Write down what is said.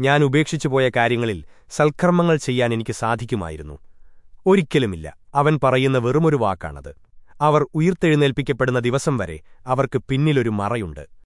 ഞാൻ ഉപേക്ഷിച്ചുപോയ കാര്യങ്ങളിൽ സൽക്കർമ്മങ്ങൾ ചെയ്യാൻ എനിക്ക് സാധിക്കുമായിരുന്നു. ഒരിക്കലുമില്ല. അവൻ പറയുന്ന വെറുമൊരു വാക്കാണത്. അവർ ഉയിർത്തെഴുന്നേൽപ്പിക്കപ്പെടുന്ന ദിവസം വരെ അവർക്ക് പിന്നിലൊരു മറയുണ്ട്.